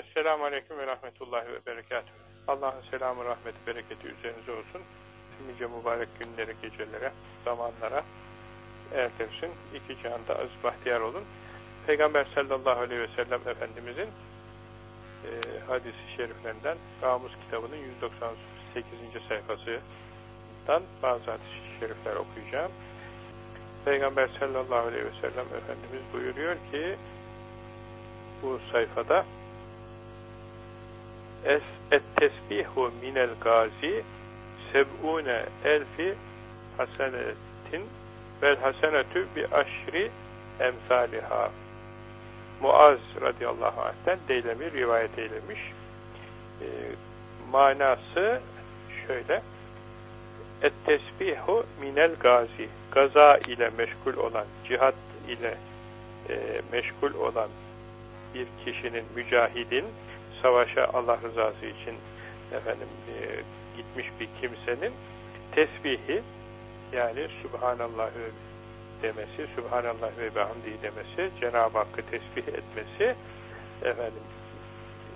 Esselamu Aleyküm ve Rahmetullahi ve Berekatuhu. Allah'ın selamı, rahmeti, bereketi üzerinize olsun. Nice mübarek günlere, gecelere, zamanlara erdirsin. İki cihanda az bahtiyar olun. Peygamber sallallahu aleyhi ve sellem Efendimizin e, hadisi şeriflerinden Ramus kitabının 198. sayfasından bazı hadis-i şerifler okuyacağım. Peygamber sallallahu aleyhi ve sellem Efendimiz buyuruyor ki bu sayfada es et tesbihu minel gazi seb'une elfi hasenetin vel hasenetü bi aşri emsaliha. Muaz radıyallahu anh'ten Deylemi rivayet eylemiş. E, manası şöyle. Et tesbihu minel gazi. Gaza ile meşgul olan cihat ile e, meşgul olan bir kişinin mücahidin savaşa Allah rızası için efendim e, gitmiş bir kimsenin tesbihi yani Subhanallah demesi, Subhanallah ve bihamdi demesi, Cenab-ı Hakk'ı tesbih etmesi efendim e,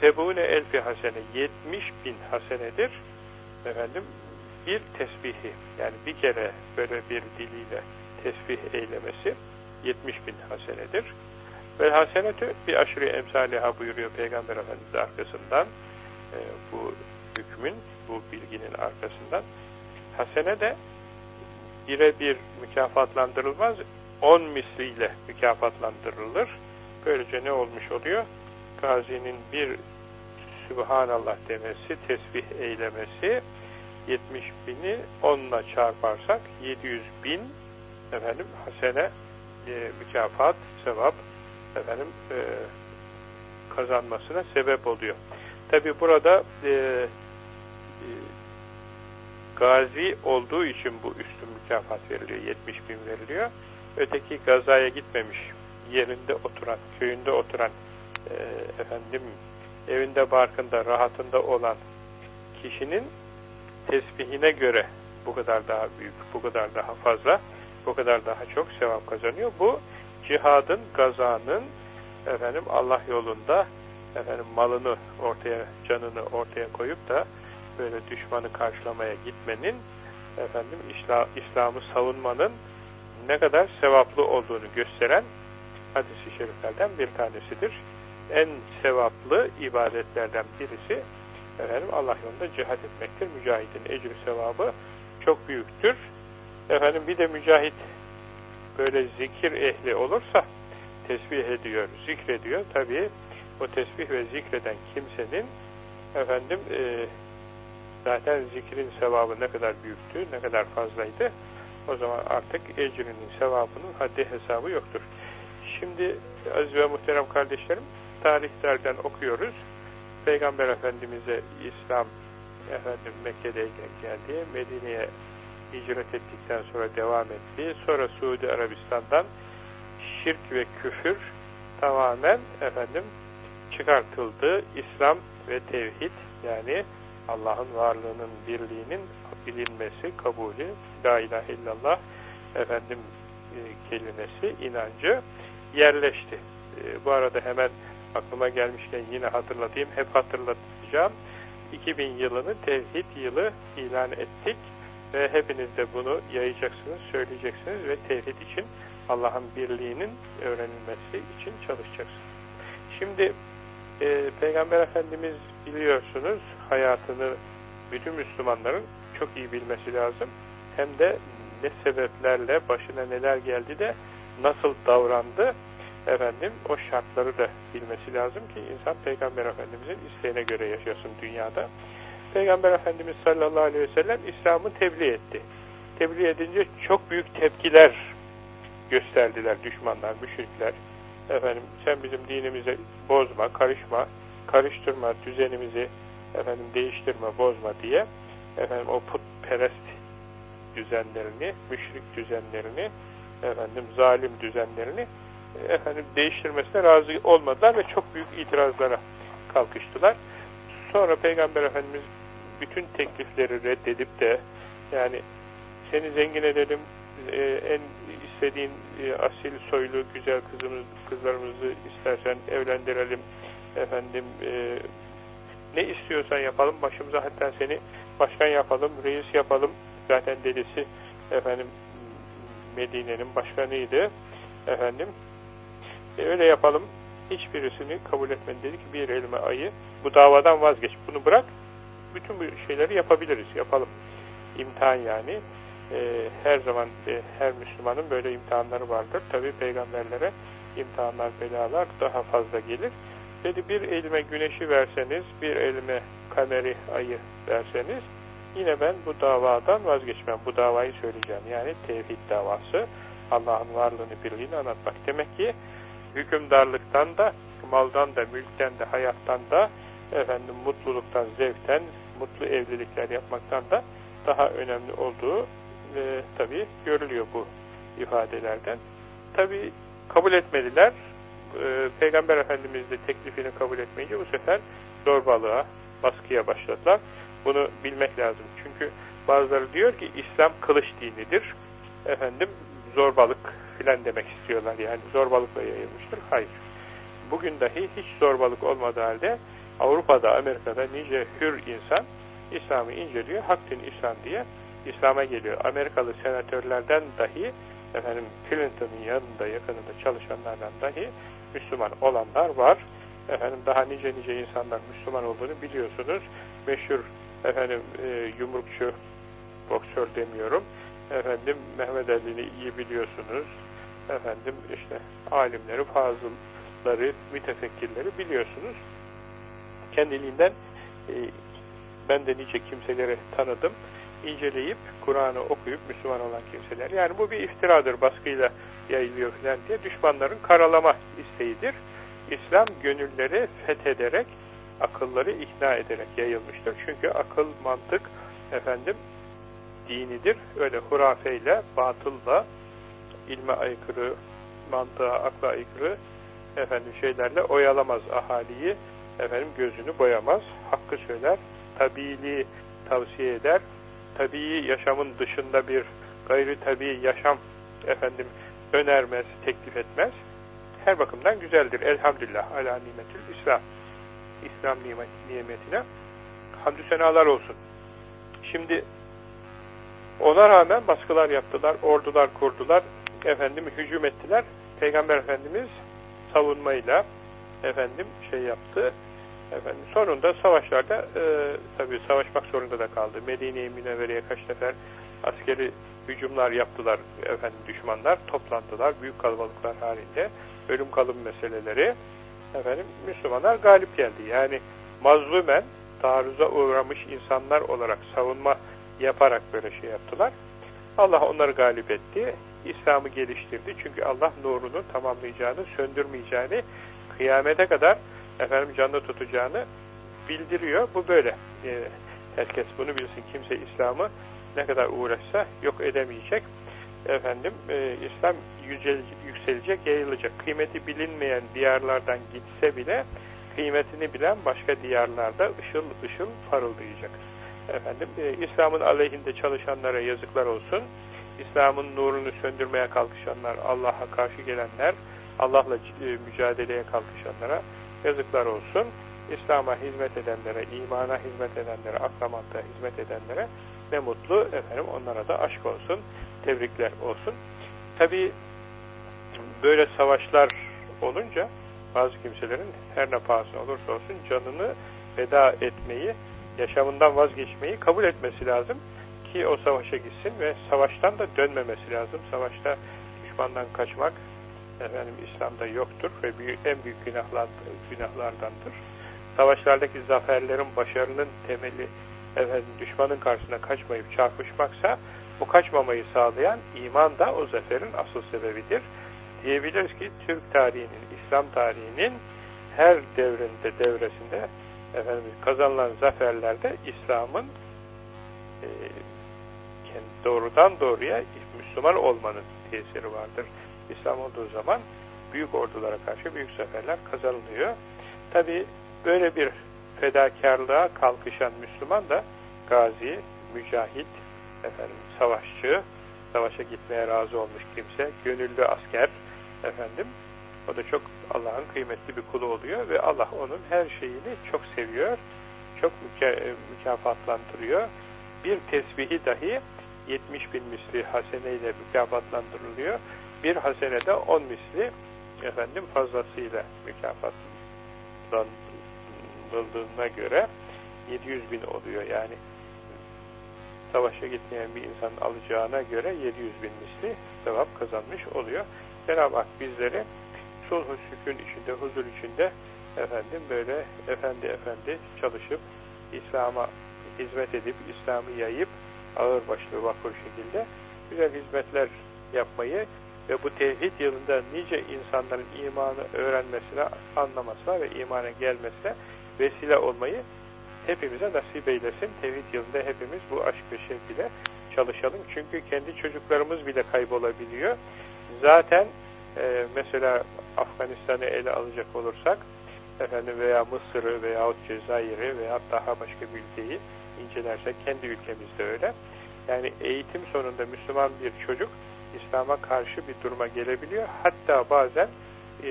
sebune elfi hasene 70 bin hasenedir efendim bir tesbihi yani bir kere böyle bir diliyle tesbih eylemesi 70 bin hasenedir. Ve hasenetü bir aşırı emsaliha buyuruyor Peygamber Efendimiz arkasından e, bu hükmün, bu bilginin arkasından. Hasene de birebir mükafatlandırılmaz, on misliyle mükafatlandırılır. Böylece ne olmuş oluyor? Gazinin bir Sübhanallah demesi, tesbih eylemesi 70 bini 10 ile çarparsak 700 bin efendim hasene e, mükafat, sevap efendim e, kazanmasına sebep oluyor. Tabi burada e, e, gazi olduğu için bu üstün mükafat veriliyor, 70 bin veriliyor. Öteki gazaya gitmemiş, yerinde oturan, köyünde oturan e, efendim evinde barkında, rahatında olan kişinin tesbihine göre bu kadar daha büyük, bu kadar daha fazla, bu kadar daha çok sevap kazanıyor. Bu cihadın, gazanın efendim Allah yolunda efendim malını ortaya, canını ortaya koyup da böyle düşmanı karşılamaya gitmenin efendim İslam'ı savunmanın ne kadar sevaplı olduğunu gösteren hadis-i şeriflerden bir tanesidir. En sevaplı ibadetlerden birisi efendim Allah yolunda cihat etmektir. Mücahidin ecri sevabı çok büyüktür. Efendim bir de mücahit böyle zikir ehli olursa tesbih ediyor, zikrediyor. Tabi o tesbih ve zikreden kimsenin efendim e, zaten zikrin sevabı ne kadar büyüktü, ne kadar fazlaydı. O zaman artık ecrinin sevabının haddi hesabı yoktur. Şimdi aziz ve muhterem kardeşlerim tarihlerden okuyoruz. Peygamber Efendimiz'e İslam efendim Mekke'deyken geldi. Medine'ye hicret ettikten sonra devam etti. Sonra Suudi Arabistan'dan şirk ve küfür tamamen efendim çıkartıldı. İslam ve tevhid yani Allah'ın varlığının birliğinin bilinmesi, kabulü, la ilahe illallah efendim e, kelimesi, inancı yerleşti. E, bu arada hemen aklıma gelmişken yine hatırlatayım, hep hatırlatacağım. 2000 yılını tevhid yılı ilan ettik ve hepiniz de bunu yayacaksınız, söyleyeceksiniz ve tevhid için Allah'ın birliğinin öğrenilmesi için çalışacaksınız. Şimdi e, Peygamber Efendimiz biliyorsunuz hayatını bütün Müslümanların çok iyi bilmesi lazım. Hem de ne sebeplerle başına neler geldi de nasıl davrandı efendim o şartları da bilmesi lazım ki insan Peygamber Efendimizin isteğine göre yaşasın dünyada. Peygamber Efendimiz sallallahu aleyhi ve sellem İslam'ı tebliğ etti. Tebliğ edince çok büyük tepkiler gösterdiler düşmanlar, müşrikler. Efendim sen bizim dinimizi bozma, karışma, karıştırma, düzenimizi efendim değiştirme, bozma diye efendim o putperest düzenlerini, müşrik düzenlerini, efendim zalim düzenlerini efendim değiştirmesine razı olmadılar ve çok büyük itirazlara kalkıştılar. Sonra Peygamber Efendimiz bütün teklifleri reddedip de yani seni zengin edelim, e, en istediğin e, asil soylu güzel kızımız, kızlarımızı istersen evlendirelim efendim e, ne istiyorsan yapalım başımıza hatta seni başkan yapalım reis yapalım. Zaten dedesi efendim Medine'nin başkanıydı efendim. E, öyle yapalım. Hiçbirisini kabul etmedi. Dedi ki bir elime ayı bu davadan vazgeç bunu bırak bütün bu şeyleri yapabiliriz yapalım imtihan yani e, her zaman e, her Müslümanın böyle imtihanları vardır. Tabi peygamberlere imtihanlar, belalar daha fazla gelir. Dedi bir elime güneşi verseniz, bir elime kameri, ayı verseniz yine ben bu davadan vazgeçmem. Bu davayı söyleyeceğim. Yani tevhid davası. Allah'ın varlığını, birliğini anlatmak. Demek ki hükümdarlıktan da, maldan da, mülkten de, hayattan da, efendim mutluluktan, zevkten, mutlu evlilikler yapmaktan da daha önemli olduğu e, tabi görülüyor bu ifadelerden. Tabi kabul etmediler. E, Peygamber Efendimiz de teklifini kabul etmeyince bu sefer zorbalığa, baskıya başladılar. Bunu bilmek lazım. Çünkü bazıları diyor ki İslam kılıç dinidir. Efendim zorbalık filan demek istiyorlar. Yani zorbalıkla yayılmıştır. Hayır. Bugün dahi hiç zorbalık olmadığı halde Avrupa'da, Amerika'da nice hür insan İslam'ı inceliyor. Hak din İslam diye İslam'a geliyor. Amerikalı senatörlerden dahi efendim Clinton'ın yanında yakınında çalışanlardan dahi Müslüman olanlar var. Efendim daha nice nice insanlar Müslüman olduğunu biliyorsunuz. Meşhur efendim e, yumrukçu boksör demiyorum. Efendim Mehmet Ali'ni iyi biliyorsunuz. Efendim işte alimleri, fazılları, mütefekkirleri biliyorsunuz. Kendiliğinden e, ben de nice kimseleri tanıdım inceleyip Kur'an'ı okuyup Müslüman olan kimseler. Yani bu bir iftiradır, baskıyla yayılıyor falan diye düşmanların karalama isteğidir. İslam gönülleri fethederek, akılları ikna ederek yayılmıştır. Çünkü akıl, mantık efendim dinidir. Öyle hurafeyle, batılla, ilme aykırı, mantığa, akla aykırı efendim şeylerle oyalamaz ahaliyi, efendim gözünü boyamaz, hakkı söyler, tabiiliği tavsiye eder, tabii yaşamın dışında bir gayri tabii yaşam efendim önermez, teklif etmez. Her bakımdan güzeldir. Elhamdülillah ala nimetül İslam. İslam nimetine hamdü senalar olsun. Şimdi ona rağmen baskılar yaptılar, ordular kurdular, efendim hücum ettiler. Peygamber Efendimiz savunmayla efendim şey yaptı, Efendim, sonunda savaşlarda e, tabii savaşmak zorunda da kaldı. Medine-i Münevvere'ye kaç sefer askeri hücumlar yaptılar efendim düşmanlar. Toplandılar büyük kalabalıklar halinde. Ölüm kalım meseleleri. Efendim Müslümanlar galip geldi. Yani mazlumen taarruza uğramış insanlar olarak savunma yaparak böyle şey yaptılar. Allah onları galip etti. İslam'ı geliştirdi. Çünkü Allah nurunu tamamlayacağını, söndürmeyeceğini kıyamete kadar efendim canlı tutacağını bildiriyor. Bu böyle. E, herkes bunu bilsin. Kimse İslam'ı ne kadar uğraşsa yok edemeyecek. Efendim e, İslam yücel, yükselecek, yayılacak. Kıymeti bilinmeyen diyarlardan gitse bile kıymetini bilen başka diyarlarda ışıl ışıl parıldayacak. Efendim e, İslam'ın aleyhinde çalışanlara yazıklar olsun. İslam'ın nurunu söndürmeye kalkışanlar, Allah'a karşı gelenler, Allah'la e, mücadeleye kalkışanlara yazıklar olsun. İslam'a hizmet edenlere, imana hizmet edenlere, akla hizmet edenlere ne mutlu efendim onlara da aşk olsun, tebrikler olsun. Tabi böyle savaşlar olunca bazı kimselerin her ne pahasına olursa olsun canını veda etmeyi, yaşamından vazgeçmeyi kabul etmesi lazım ki o savaşa gitsin ve savaştan da dönmemesi lazım. Savaşta düşmandan kaçmak, efendim İslam'da yoktur ve büyük, en büyük günahlar, günahlardandır. Savaşlardaki zaferlerin, başarının temeli efendim, düşmanın karşısına kaçmayıp çarpışmaksa bu kaçmamayı sağlayan iman da o zaferin asıl sebebidir. Diyebiliriz ki Türk tarihinin, İslam tarihinin her devrinde, devresinde efendim, kazanılan zaferlerde İslam'ın e, doğrudan doğruya Müslüman olmanın tesiri vardır. İslam olduğu zaman büyük ordulara karşı büyük zaferler kazanılıyor. Tabi böyle bir fedakarlığa kalkışan Müslüman da gazi, mücahit, efendim, savaşçı, savaşa gitmeye razı olmuş kimse, gönüllü asker efendim. O da çok Allah'ın kıymetli bir kulu oluyor ve Allah onun her şeyini çok seviyor. Çok müka mükafatlandırıyor. Bir tesbihi dahi 70 bin misli haseneyle mükafatlandırılıyor. Bir hasenede 10 misli efendim fazlasıyla mükafatlandırıldığına göre 700 bin oluyor. Yani savaşa gitmeyen bir insanın alacağına göre 700 bin misli sevap kazanmış oluyor. Cenab-ı Hak bizleri sulh sükun içinde, huzur içinde efendim böyle efendi efendi çalışıp İslam'a hizmet edip, İslam'ı yayıp ağırbaşlı vakur şekilde güzel hizmetler yapmayı ve bu tevhid yılında nice insanların imanı öğrenmesine, anlamasına ve imana gelmesine vesile olmayı hepimize nasip eylesin. Tevhid yılında hepimiz bu aşk ve şevk çalışalım. Çünkü kendi çocuklarımız bile kaybolabiliyor. Zaten e, mesela Afganistan'ı ele alacak olursak efendim veya Mısır'ı veyahut Cezayir'i veya daha başka bir ülkeyi incelersek kendi ülkemizde öyle. Yani eğitim sonunda Müslüman bir çocuk İslam'a karşı bir duruma gelebiliyor. Hatta bazen e,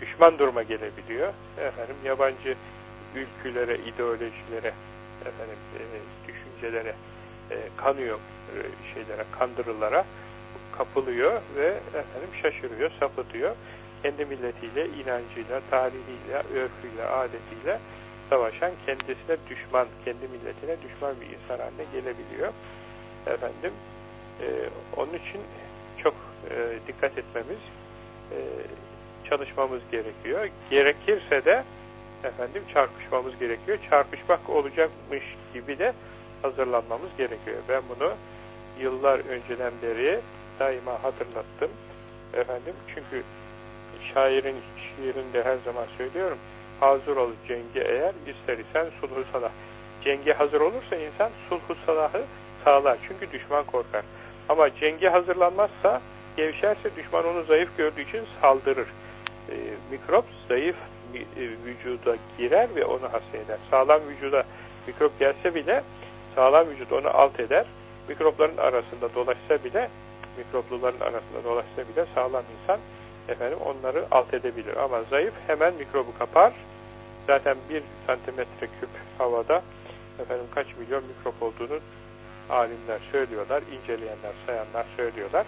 düşman duruma gelebiliyor. Efendim yabancı ülkülere, ideolojilere, efendim e, düşüncelere e, kanıyor e, şeylere, kandırılara kapılıyor ve efendim şaşırıyor, sapıtıyor. Kendi milletiyle, inancıyla, tarihiyle, örfüyle, adetiyle savaşan, kendisine düşman, kendi milletine düşman bir insan haline gelebiliyor. Efendim, e, onun için çok e, dikkat etmemiz, e, çalışmamız gerekiyor. Gerekirse de efendim çarpışmamız gerekiyor. Çarpışmak olacakmış gibi de hazırlanmamız gerekiyor. Ben bunu yıllar önceden beri daima hatırlattım. Efendim çünkü şairin şiirinde her zaman söylüyorum. Hazır ol cenge eğer ister isen sulhu salah. Cenge hazır olursa insan sulhu salahı sağlar. Çünkü düşman korkar. Ama cenge hazırlanmazsa gevşerse düşman onu zayıf gördüğü için saldırır. E, mikrop zayıf e, vücuda girer ve onu hasta eder. Sağlam vücuda mikrop gelse bile sağlam vücut onu alt eder. Mikropların arasında dolaşsa bile mikropluların arasında dolaşsa bile sağlam insan efendim onları alt edebilir. Ama zayıf hemen mikrobu kapar. Zaten bir santimetre küp havada efendim kaç milyon mikrop olduğunu alimler söylüyorlar, inceleyenler, sayanlar söylüyorlar.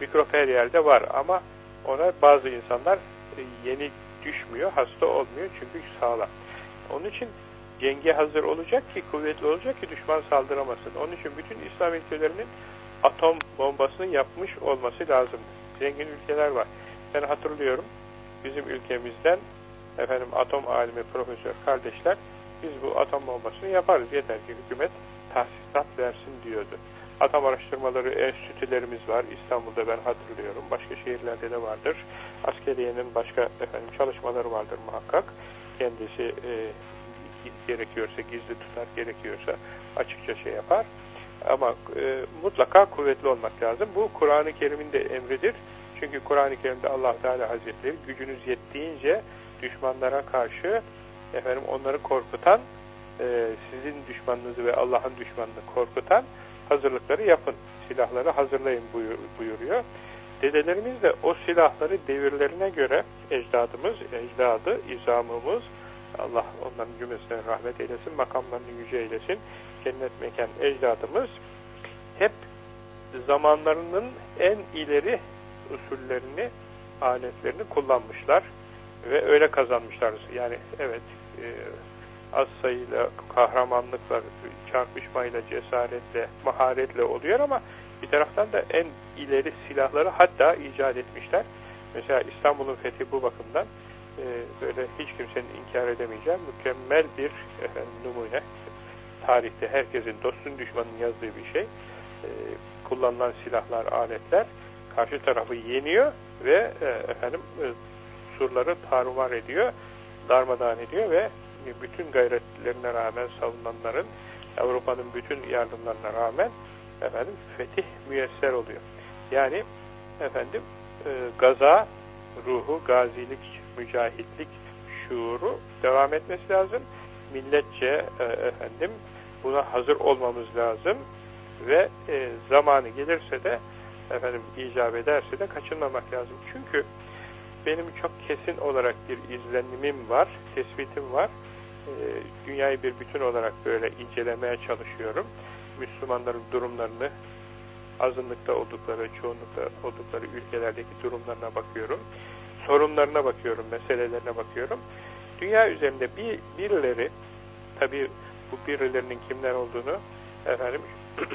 Mikrop her yerde var ama ona bazı insanlar e, yeni düşmüyor, hasta olmuyor çünkü sağlam. Onun için cenge hazır olacak ki, kuvvetli olacak ki düşman saldıramasın. Onun için bütün İslam ülkelerinin atom bombasını yapmış olması lazım. Zengin ülkeler var. Ben hatırlıyorum bizim ülkemizden efendim atom alimi profesör kardeşler biz bu atom bombasını yaparız yeter ki hükümet tahsisat versin diyordu. Atom araştırmaları enstitülerimiz var. İstanbul'da ben hatırlıyorum. Başka şehirlerde de vardır. Askeriyenin başka efendim çalışmaları vardır muhakkak. Kendisi e, gerekiyorsa gizli tutar, gerekiyorsa açıkça şey yapar. Ama e, mutlaka kuvvetli olmak lazım. Bu Kur'an-ı Kerim'in de emridir. Çünkü Kur'an-ı Kerim'de allah Teala Hazretleri gücünüz yettiğince düşmanlara karşı efendim onları korkutan, e, sizin düşmanınızı ve Allah'ın düşmanını korkutan hazırlıkları yapın. Silahları hazırlayın buyuruyor. Dedelerimiz de o silahları devirlerine göre ecdadımız, ecdadı, izamımız, Allah onların cümlesine rahmet eylesin, makamlarını yüce eylesin, cennet mekan ecdadımız hep zamanlarının en ileri usullerini, aletlerini kullanmışlar ve öyle kazanmışlar. Yani evet e, az sayıyla, kahramanlıkla, çarpışmayla, cesaretle, maharetle oluyor ama bir taraftan da en ileri silahları hatta icat etmişler. Mesela İstanbul'un fethi bu bakımdan e, böyle hiç kimsenin inkar edemeyeceği mükemmel bir efendim, numune. Tarihte herkesin dostun düşmanın yazdığı bir şey. E, kullanılan silahlar, aletler karşı tarafı yeniyor ve e, efendim e, surları tarumar ediyor, darmadağın ediyor ve bütün gayretlerine rağmen savunanların Avrupa'nın bütün yardımlarına rağmen efendim fetih müyesser oluyor. Yani efendim e, gaza ruhu, gazilik, mücahitlik şuuru devam etmesi lazım. Milletçe e, efendim buna hazır olmamız lazım ve e, zamanı gelirse de efendim icap ederse de kaçınmamak lazım. Çünkü benim çok kesin olarak bir izlenimim var, tespitim var. E, dünyayı bir bütün olarak böyle incelemeye çalışıyorum. Müslümanların durumlarını, azınlıkta oldukları, çoğunlukta oldukları ülkelerdeki durumlarına bakıyorum. Sorunlarına bakıyorum, meselelerine bakıyorum. Dünya üzerinde bir, birileri, tabi bu birilerinin kimler olduğunu efendim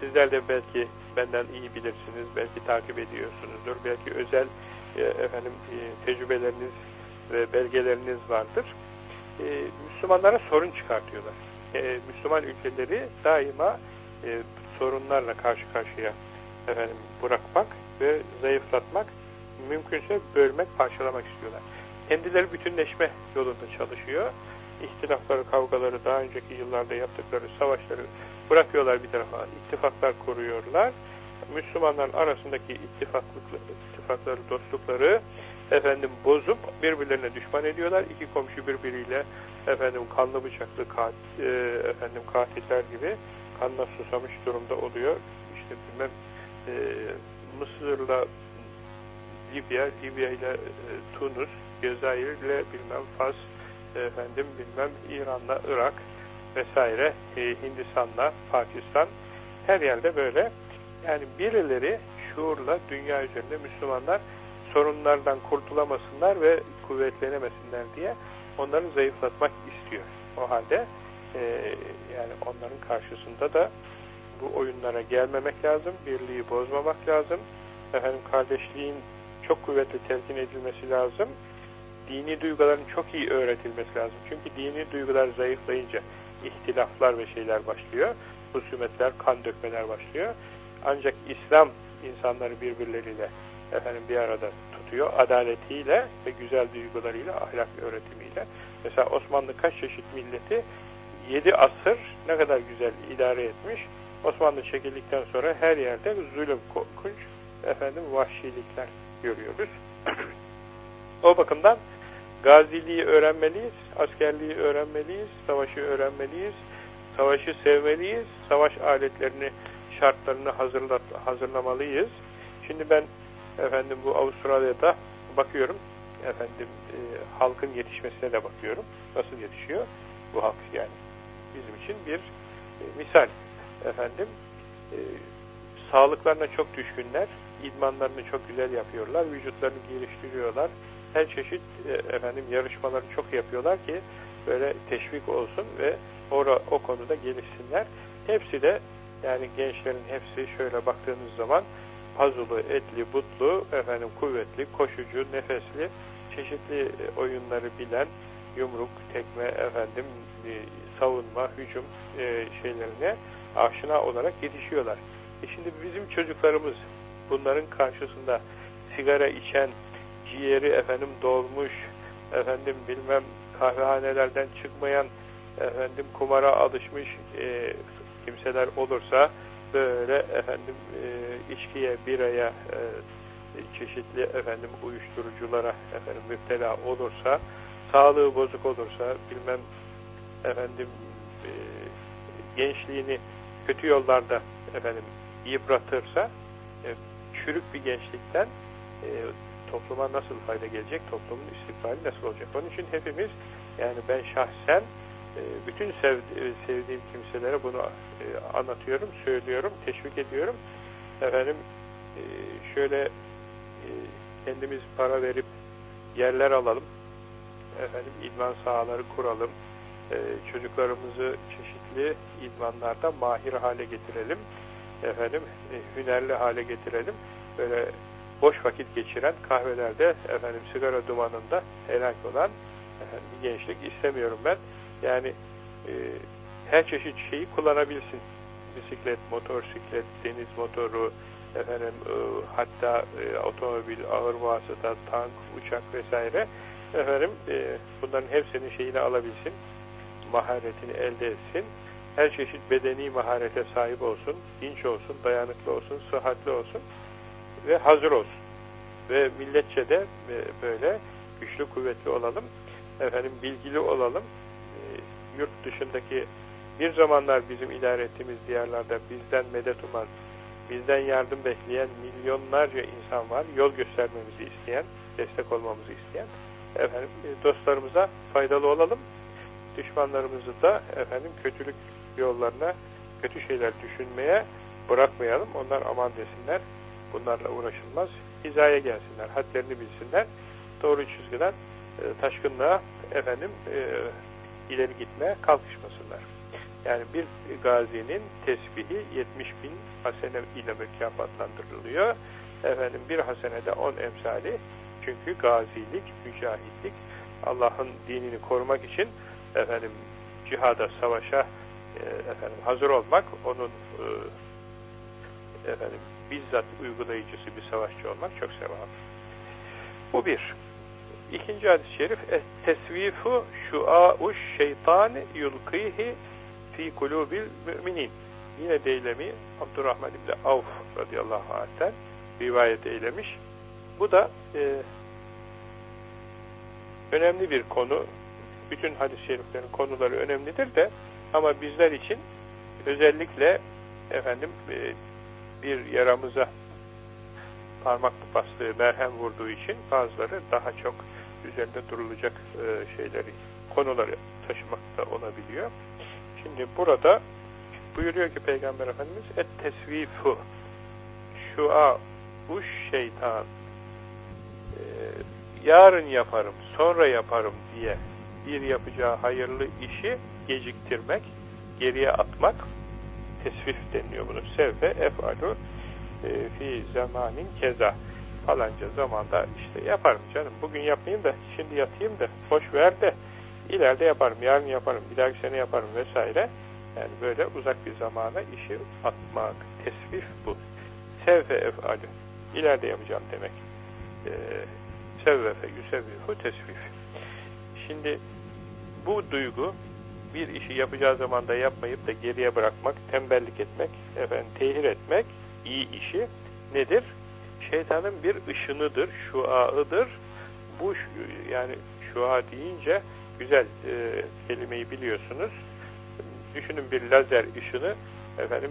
sizler de belki benden iyi bilirsiniz, belki takip ediyorsunuzdur, belki özel e, efendim e, tecrübeleriniz ve belgeleriniz vardır. E, Müslümanlara sorun çıkartıyorlar. E, Müslüman ülkeleri daima e, sorunlarla karşı karşıya efendim bırakmak ve zayıflatmak, mümkünse bölmek, parçalamak istiyorlar. Kendileri bütünleşme yolunda çalışıyor. İhtilafları, kavgaları, daha önceki yıllarda yaptıkları savaşları bırakıyorlar bir tarafa. ittifaklar kuruyorlar. Müslümanların arasındaki ittifakları, dostlukları efendim bozup birbirlerine düşman ediyorlar. İki komşu birbiriyle efendim kanlı bıçaklı kat, e, efendim katiller gibi kanla susamış durumda oluyor. İşte bilmem e, Mısır'la Libya, Libya ile e, Tunus, Cezayir ile bilmem Fas, efendim bilmem İran'la Irak vesaire, e, Hindistan'la Pakistan her yerde böyle. Yani birileri şuurla dünya üzerinde Müslümanlar sorunlardan kurtulamasınlar ve kuvvetlenemesinler diye onları zayıflatmak istiyor. O halde e, yani onların karşısında da bu oyunlara gelmemek lazım, birliği bozmamak lazım. Efendim kardeşliğin çok kuvvetli telkin edilmesi lazım. Dini duyguların çok iyi öğretilmesi lazım. Çünkü dini duygular zayıflayınca ihtilaflar ve şeyler başlıyor. Husumetler, kan dökmeler başlıyor. Ancak İslam insanları birbirleriyle efendim bir arada tutuyor. Adaletiyle ve güzel duygularıyla, ahlak öğretimiyle. Mesela Osmanlı kaç çeşit milleti 7 asır ne kadar güzel idare etmiş. Osmanlı çekildikten sonra her yerde zulüm, korkunç, efendim vahşilikler görüyoruz. o bakımdan gaziliği öğrenmeliyiz, askerliği öğrenmeliyiz, savaşı öğrenmeliyiz, savaşı sevmeliyiz, savaş aletlerini, şartlarını hazırlat, hazırlamalıyız. Şimdi ben efendim bu Avustralya'da bakıyorum, efendim e, halkın yetişmesine de bakıyorum. Nasıl yetişiyor bu halk yani? Bizim için bir e, misal efendim. E, sağlıklarına çok düşkünler, idmanlarını çok güzel yapıyorlar, vücutlarını geliştiriyorlar. Her çeşit e, efendim yarışmaları çok yapıyorlar ki böyle teşvik olsun ve ora, o konuda gelişsinler. Hepsi de yani gençlerin hepsi şöyle baktığınız zaman pazulu, etli, butlu, efendim kuvvetli, koşucu, nefesli, çeşitli oyunları bilen, yumruk, tekme, efendim e, savunma, hücum e, şeylerine aşina olarak yetişiyorlar. E şimdi bizim çocuklarımız bunların karşısında sigara içen, ciğeri efendim dolmuş, efendim bilmem kahvehanelerden çıkmayan, efendim kumara alışmış e, kimseler olursa böyle efendim e, içkiye, biraya, e, çeşitli efendim uyuşturuculara efendim müptela olursa, sağlığı bozuk olursa, bilmem efendim e, gençliğini kötü yollarda efendim yıpratırsa e, çürük bir gençlikten e, topluma nasıl fayda gelecek, toplumun istikbali nasıl olacak? Onun için hepimiz yani ben şahsen bütün sev, sevdiğim kimselere bunu e, anlatıyorum, söylüyorum, teşvik ediyorum. Efendim e, şöyle e, kendimiz para verip yerler alalım. Efendim idman sahaları kuralım e, çocuklarımızı çeşitli idmanlarda mahir hale getirelim. Efendim e, hünerli hale getirelim. Böyle boş vakit geçiren kahvelerde efendim sigara dumanında helak olan efendim, gençlik istemiyorum ben. Yani e, her çeşit şeyi kullanabilsin. Bisiklet, motosiklet, deniz motoru, efendim e, hatta e, otomobil, ağır vasıta, tank, uçak vesaire efendim e, bunların hepsinin şeyini alabilsin maharetini elde etsin. Her çeşit bedeni maharete sahip olsun, dinç olsun, dayanıklı olsun, sıhhatli olsun ve hazır olsun. Ve milletçe de e, böyle güçlü, kuvvetli olalım. Efendim bilgili olalım. Yurt dışındaki bir zamanlar bizim idare ettiğimiz diyarlarda bizden medet uman bizden yardım bekleyen milyonlarca insan var. Yol göstermemizi isteyen, destek olmamızı isteyen. Efendim e, dostlarımıza faydalı olalım. Düşmanlarımızı da efendim kötülük yollarına, kötü şeyler düşünmeye bırakmayalım. Onlar aman desinler. Bunlarla uğraşılmaz. Hizaya gelsinler, hadlerini bilsinler. Doğru çizgiden e, taşkınlığa efendim e, ileri gitmeye kalkışmasınlar. Yani bir gazinin tesbihi 70 bin hasene ile mükafatlandırılıyor. Efendim bir hasenede 10 emsali. Çünkü gazilik, mücahitlik, Allah'ın dinini korumak için efendim cihada, savaşa e, efendim hazır olmak, onun e, efendim bizzat uygulayıcısı bir savaşçı olmak çok sevap. Bu bir. İkinci hadis-i şerif tesvifu şua'uş şeytani yulkihi fi kulubil müminin. Yine deylemi Abdurrahman İbni Avf radıyallahu anh'ten rivayet eylemiş. Bu da e, önemli bir konu. Bütün hadis-i şeriflerin konuları önemlidir de ama bizler için özellikle efendim e, bir yaramıza parmak bastığı, merhem vurduğu için bazıları daha çok üzerinde durulacak e, şeyleri, konuları taşımakta olabiliyor. Şimdi burada buyuruyor ki Peygamber Efendimiz et tesvifu şua uş şeytan ee, yarın yaparım, sonra yaparım diye bir yapacağı hayırlı işi geciktirmek, geriye atmak tesvif deniliyor bunu. Sevfe efalu e, fi zamanin keza falanca zamanda işte yaparım canım. Bugün yapmayayım da şimdi yatayım da boş ver de ileride yaparım, yarın yaparım, bir dahaki sene yaparım vesaire. Yani böyle uzak bir zamana işi atmak, tesvif bu. Sevfe efalü. İleride yapacağım demek. Ee, sevvefe yüsevvifu tesvif. Şimdi bu duygu bir işi yapacağı zamanda yapmayıp da geriye bırakmak, tembellik etmek, efendim tehir etmek iyi işi nedir? Şeytanın bir ışınıdır, şuaıdır. Bu yani şua deyince güzel e, kelimeyi biliyorsunuz. Düşünün bir lazer ışını efendim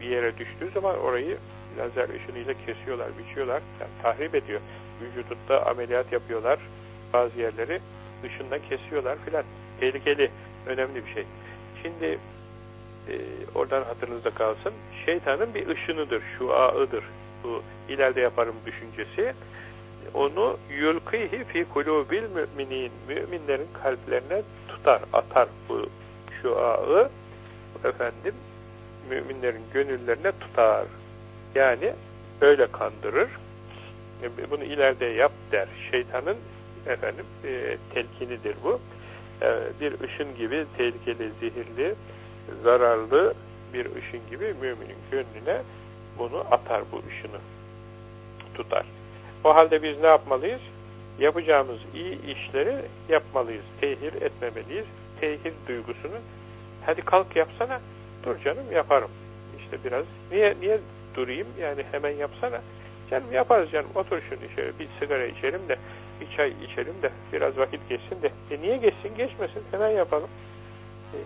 bir yere düştüğü zaman orayı lazer ışınıyla kesiyorlar, biçiyorlar, yani tahrip ediyor. Vücudunda ameliyat yapıyorlar, bazı yerleri ışınla kesiyorlar filan. Tehlikeli, önemli bir şey. Şimdi e, oradan hatırınızda kalsın. Şeytanın bir ışınıdır, şuaıdır. Bu ileride yaparım düşüncesi. Onu yulkihi fi kulubil müminin. Müminlerin kalplerine tutar, atar bu şuağı. Efendim, müminlerin gönüllerine tutar. Yani öyle kandırır. E, bunu ileride yap der. Şeytanın efendim e, telkinidir bu. E, bir ışın gibi tehlikeli, zehirli, zararlı bir ışın gibi müminin gönlüne bunu atar bu ışını. Tutar. O halde biz ne yapmalıyız? Yapacağımız iyi işleri yapmalıyız. Tehir etmemeliyiz. Tehir duygusunun hadi kalk yapsana. Dur canım yaparım. İşte biraz. Niye niye durayım? Yani hemen yapsana. Canım yaparız canım. Otur şunu şöyle bir sigara içelim de bir çay içelim de biraz vakit geçsin de. E niye geçsin? Geçmesin. Hemen yapalım. E,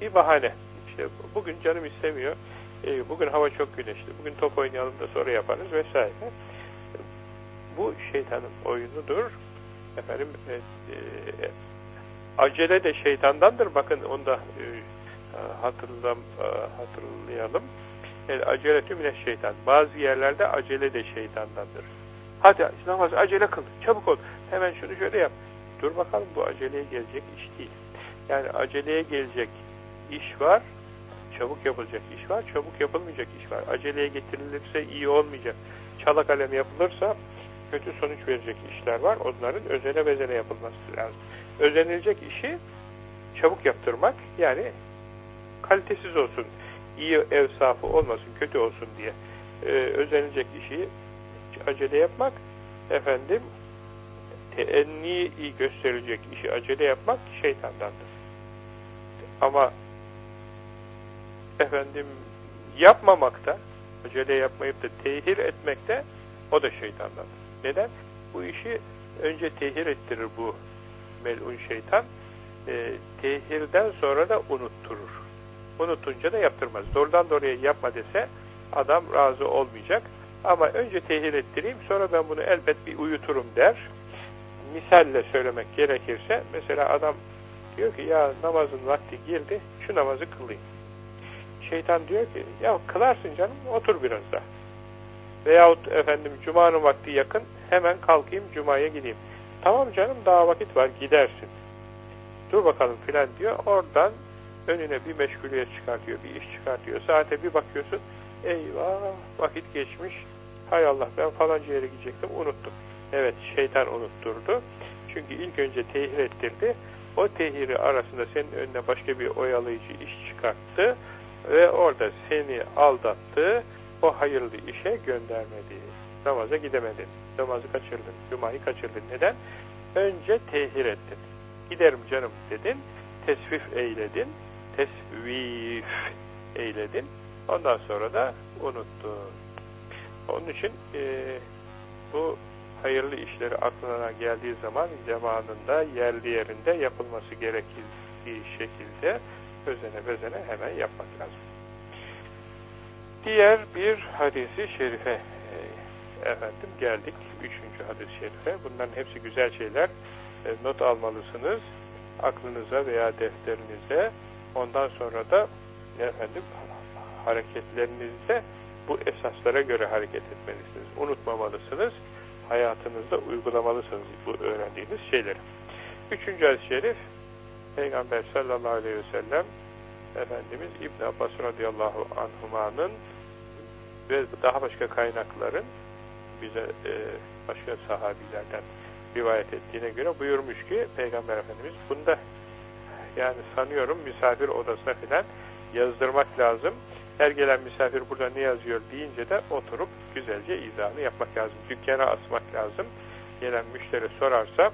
bir bahane. İşte bugün canım istemiyor. E, bugün hava çok güneşli. Bugün top oynayalım da sonra yaparız vesaire. Bu şeytanın oyunudur. Efendim e, e, acele de şeytandandır. Bakın onu da e, hatırlam, e, hatırlayalım. El aceletü mine şeytan. Bazı yerlerde acele de şeytandandır. Hadi namaz acele kıl. Çabuk ol. Hemen şunu şöyle yap. Dur bakalım bu aceleye gelecek iş değil. Yani aceleye gelecek iş var. Çabuk yapılacak iş var. Çabuk yapılmayacak iş var. Aceleye getirilirse iyi olmayacak. Çala kalem yapılırsa kötü sonuç verecek işler var. Onların özene bezene yapılması lazım. Özenilecek işi çabuk yaptırmak yani kalitesiz olsun, iyi ev safı olmasın, kötü olsun diye e, özenilecek işi acele yapmak, efendim teenni gösterilecek işi acele yapmak şeytandandır. Ama efendim yapmamakta, acele yapmayıp da tehir etmekte o da şeytandandır. Neden? Bu işi önce tehir ettirir bu melun şeytan. E, tehirden sonra da unutturur. Unutunca da yaptırmaz. Doğrudan doğruya yapma dese adam razı olmayacak. Ama önce tehir ettireyim sonra ben bunu elbet bir uyuturum der. Misalle söylemek gerekirse mesela adam diyor ki ya namazın vakti girdi şu namazı kılayım. Şeytan diyor ki ya kılarsın canım otur biraz daha. Veyahut efendim cumanın vakti yakın hemen kalkayım cumaya gideyim. Tamam canım daha vakit var gidersin. Dur bakalım filan diyor. Oradan önüne bir meşguliyet çıkartıyor, bir iş çıkartıyor. Saate bir bakıyorsun eyvah vakit geçmiş. Hay Allah ben falanca yere gidecektim unuttum. Evet şeytan unutturdu. Çünkü ilk önce tehir ettirdi. O tehiri arasında senin önüne başka bir oyalayıcı iş çıkarttı ve orada seni aldattı. O hayırlı işe göndermedi. Namaza gidemedin. Namazı kaçırdın. Cuma'yı kaçırdın. Neden? Önce tehir ettin. Giderim canım dedin. Tesvif eyledin. Tesvif eyledin. Ondan sonra da unuttun. Onun için e, bu hayırlı işleri aklına geldiği zaman zamanında, yerli yerinde yapılması gerektiği şekilde özene bezene hemen yapmak lazım. Diğer bir hadisi şerife e, efendim geldik. Üçüncü hadis-i şerife. Bunların hepsi güzel şeyler. E, not almalısınız. Aklınıza veya defterinize. Ondan sonra da efendim hareketlerinizde bu esaslara göre hareket etmelisiniz. Unutmamalısınız. Hayatınızda uygulamalısınız bu öğrendiğiniz şeyleri. Üçüncü hadis-i şerif Peygamber sallallahu aleyhi ve sellem Efendimiz İbn Abbas radıyallahu anhumanın ve daha başka kaynakların bize e, başka sahabilerden rivayet ettiğine göre buyurmuş ki Peygamber Efendimiz bunda yani sanıyorum misafir odasına filan yazdırmak lazım. Her gelen misafir burada ne yazıyor deyince de oturup güzelce izahını yapmak lazım. Dükkana asmak lazım. Gelen müşteri sorarsa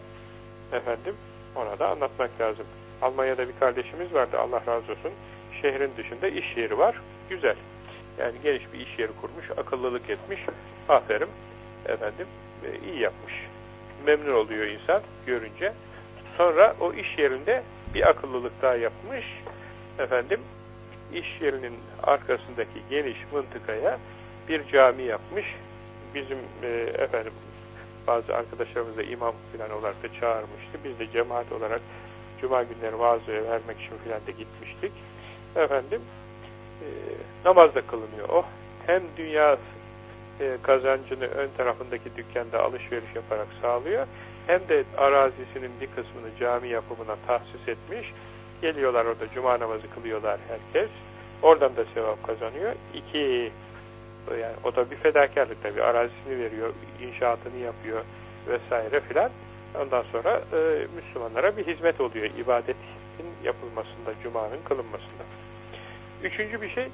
efendim ona da anlatmak lazım. Almanya'da bir kardeşimiz vardı Allah razı olsun. Şehrin dışında iş yeri var. Güzel. Yani geniş bir iş yeri kurmuş. Akıllılık etmiş. Aferin. Efendim e, iyi yapmış. Memnun oluyor insan görünce. Sonra o iş yerinde bir akıllılık daha yapmış. Efendim iş yerinin arkasındaki geniş mıntıkaya bir cami yapmış. Bizim e, efendim bazı arkadaşlarımız da imam filan olarak da çağırmıştı. Biz de cemaat olarak cuma günleri vaazı vermek için filan da gitmiştik. Efendim e, namaz da kılınıyor. Oh hem dünya e, kazancını ön tarafındaki dükkanda alışveriş yaparak sağlıyor. Hem de arazisinin bir kısmını cami yapımına tahsis etmiş. Geliyorlar orada cuma namazı kılıyorlar herkes. Oradan da sevap kazanıyor. İki, yani o da bir fedakarlık tabi. Arazisini veriyor, inşaatını yapıyor vesaire filan. Ondan sonra e, Müslümanlara bir hizmet oluyor ibadetin yapılmasında, cumanın kılınmasında. Üçüncü bir şey,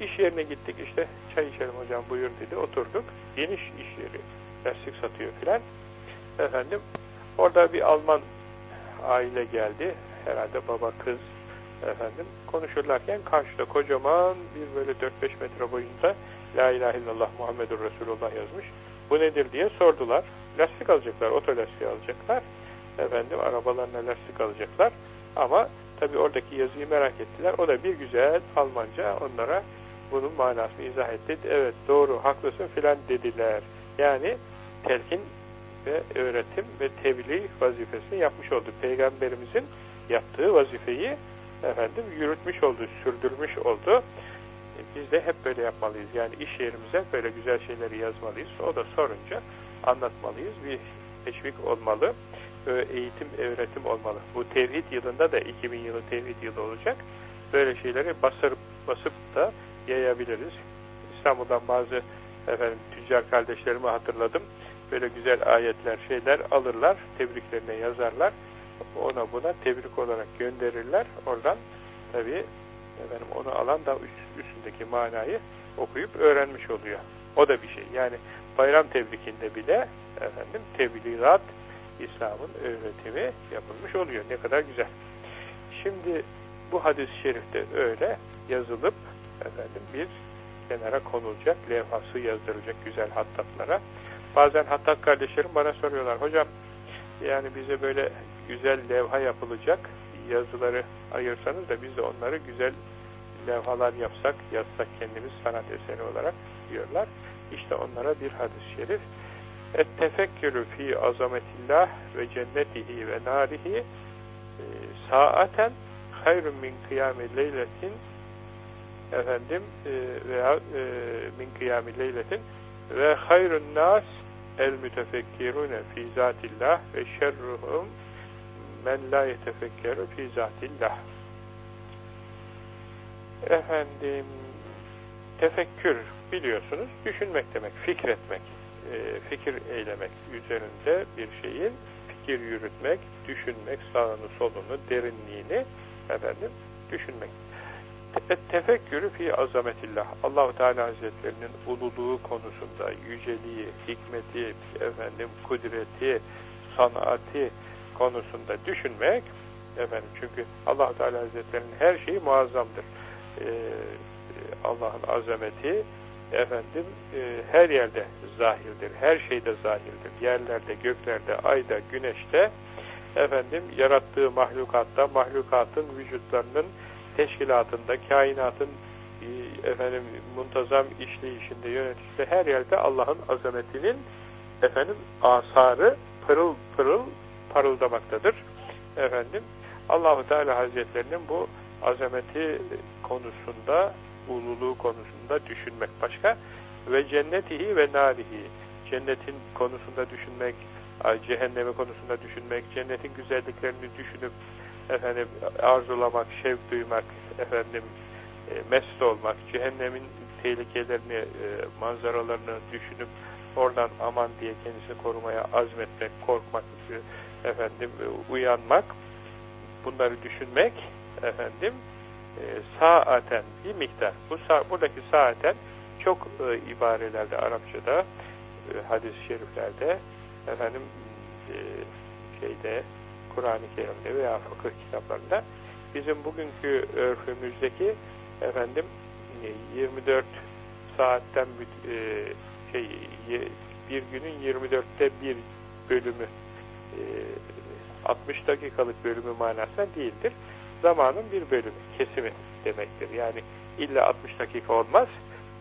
iş yerine gittik işte çay içelim hocam buyur dedi, oturduk. Geniş iş yeri, lastik satıyor filan. Efendim, orada bir Alman aile geldi. Herhalde baba, kız, efendim konuşurlarken karşıda kocaman bir böyle 4-5 metre boyunda La ilahe illallah Muhammedur Resulullah yazmış. Bu nedir diye sordular. Lastik alacaklar, otolastiği alacaklar. Efendim arabalarına lastik alacaklar. Ama tabi oradaki yazıyı merak ettiler. O da bir güzel Almanca onlara bunun manasını izah etti. Evet doğru haklısın filan dediler. Yani telkin ve öğretim ve tebliğ vazifesini yapmış oldu. Peygamberimizin yaptığı vazifeyi efendim yürütmüş oldu, sürdürmüş oldu. E, biz de hep böyle yapmalıyız. Yani iş yerimize böyle güzel şeyleri yazmalıyız. O da sorunca anlatmalıyız. Bir teşvik olmalı. Eğitim, öğretim olmalı. Bu tevhid yılında da 2000 yılı tevhid yılı olacak. Böyle şeyleri basıp, basıp da yayabiliriz. İstanbul'dan bazı efendim tüccar kardeşlerimi hatırladım. Böyle güzel ayetler, şeyler alırlar, tebriklerine yazarlar ona buna tebrik olarak gönderirler. Oradan tabi efendim, onu alan da üst, üstündeki manayı okuyup öğrenmiş oluyor. O da bir şey. Yani bayram tebrikinde bile efendim tebliğat İslam'ın öğretimi yapılmış oluyor. Ne kadar güzel. Şimdi bu hadis-i şerifte öyle yazılıp efendim bir kenara konulacak, levhası yazdırılacak güzel hattatlara. Bazen hattat kardeşlerim bana soruyorlar. Hocam yani bize böyle güzel levha yapılacak yazıları ayırsanız da biz de onları güzel levhalar yapsak, yazsak kendimiz sanat eseri olarak diyorlar. İşte onlara bir hadis-i şerif. Et-tefekkürü fi azametillah ve cennetihi ve narihi e, saaten hayrun min kıyami efendim e, veya e, min kıyami leyletin ve hayrun nas el mütefekkirune fi zatillah ve şerruhum men la yetefekkeru fi zatillah efendim tefekkür biliyorsunuz düşünmek demek, fikretmek e, fikir eylemek üzerinde bir şeyin fikir yürütmek, düşünmek, sağını solunu, derinliğini efendim düşünmek. Te tefekkürü fi azametillah. Allahu Teala Hazretlerinin ululuğu konusunda yüceliği, hikmeti, efendim kudreti, sanatı konusunda düşünmek efendim çünkü Allah Teala Hazretlerinin her şeyi muazzamdır. Ee, Allah'ın azameti efendim e, her yerde zahirdir. Her şeyde zahirdir. Yerlerde, göklerde, ayda, güneşte efendim yarattığı mahlukatta, mahlukatın vücutlarının teşkilatında, kainatın e, efendim muntazam işleyişinde, yöneticinde her yerde Allah'ın azametinin efendim asarı pırıl pırıl parıldamaktadır. Efendim Allahu Teala Hazretlerinin bu azameti konusunda, ululuğu konusunda düşünmek. Başka? Ve cennetihi ve narihi. Cennetin konusunda düşünmek, cehennemi konusunda düşünmek, cennetin güzelliklerini düşünüp efendim arzulamak, şevk duymak, efendim e, mest olmak, cehennemin tehlikelerini, e, manzaralarını düşünüp oradan aman diye kendisini korumaya azmetmek, korkmak, e, efendim e, uyanmak, bunları düşünmek efendim e, saaten bir miktar. Bu buradaki saaten çok e, ibarelerde Arapçada e, hadis-i şeriflerde efendim e, şeyde Kur'an-ı Kerim'de veya fıkıh kitaplarında bizim bugünkü örfümüzdeki efendim 24 saatten e, şey bir günün 24'te bir bölümü e, 60 dakikalık bölümü manasında değildir. Zamanın bir bölümü, kesimi demektir. Yani illa 60 dakika olmaz.